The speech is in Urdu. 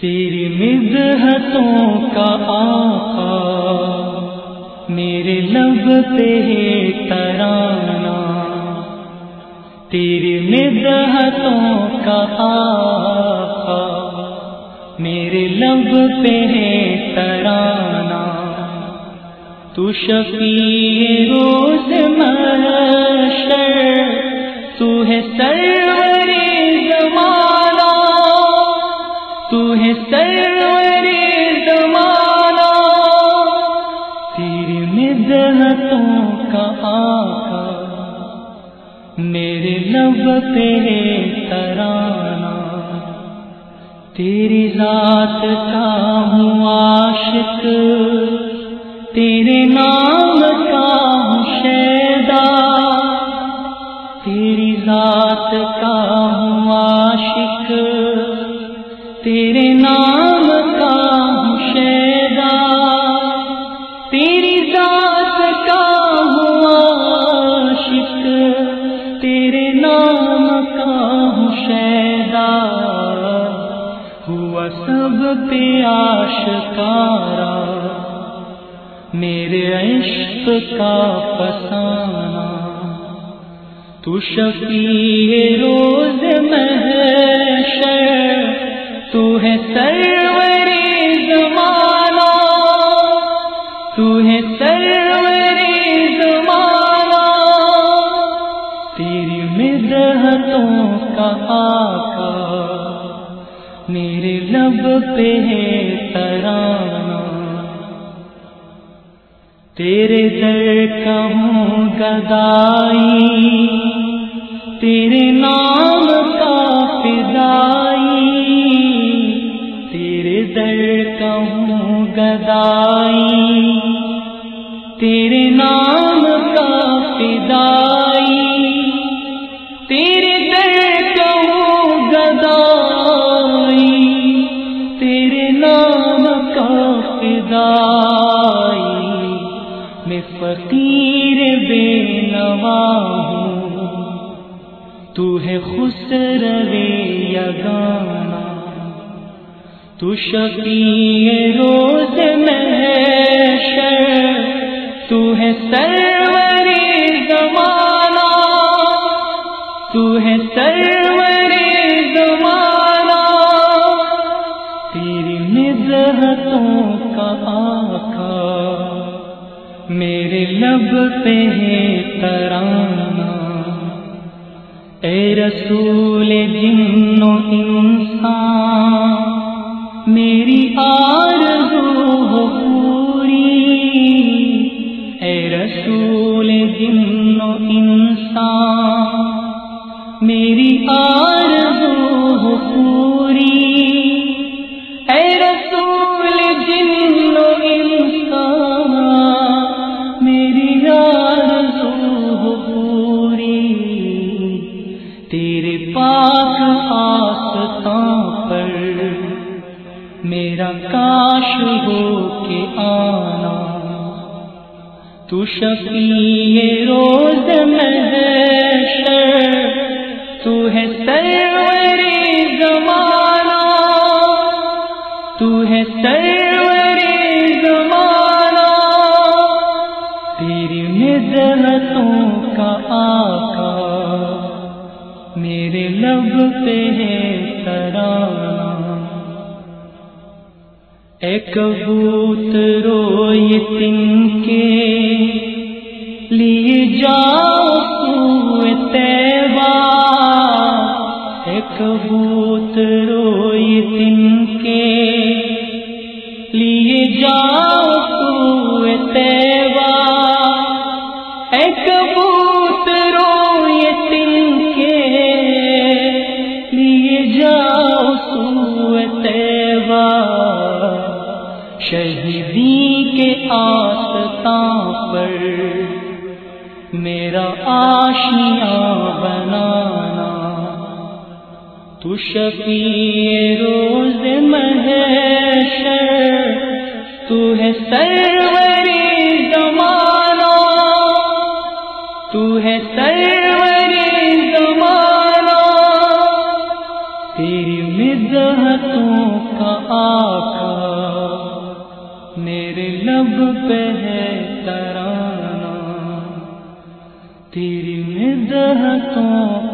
تیری مدحتوں کا آقا، میرے لب پہ ہے ترانا تیری مدحتوں کا آقا، میرے لب پہ ہے ترانا تو شفیع روز محشر تو ہے سروری ہے سروری زمانہ۔ تیری مدحتوں کا آقا، میرے لب پہ ہے ترانا تیری ذات کا ہوں عاشق، تیرے نام کا ہوں شیدا نام کا ہوں شیدا تیری ذات کا ہوں عاشق۔ تیرے نام کا ہوں شیدا ہوا سب پہ آشکارا۔ میرے عشق کا پسانا تو شفیع روز محشر۔ تو ہے سروری زمانہ، تو ہے سروری زمانہ۔ تیری مدحتوں کا آقا، میرے لب پہ ہے ترانا تیرے در کا ہوں گدائی، تیرے نام کا فدائی۔ تیرے در کا ہوں گدائی تیرے نام کا فدائی تیرے در کا ہوں گدائی تیرے نام کا فدائی میں فقیر بے نوا ہوں، تو ہے خسرو یگانا تو شفیع روز محشر، تو ہے سروری زمانہ، تو ہے سروری زمانہ۔ تیری مزہتوں کا آقا، میرے لب پہ ہے ترانا اے رسول جن و انسان میری آرزو ہو پوری۔ اے رسول جن و انسان میری آرزو ہو پوری۔ میرا کاش ہو کے آنا۔ تو شفیع روز محشر، تو ہے سروری زمانہ۔ تو ہے سروری زمانہ۔ تیری مزنتوں اے کبوترو روئے تن کے لیے جاؤ سوئے تیبا۔ اے کبوترو روئے تن شہیدی کے آستان پر میرا آشیاں بنانا۔ تو شفیع روز محشر، تو ہے سروری زمانہ۔ تو ہے سروری لب پہ ہے ترانا تیری مدحتوں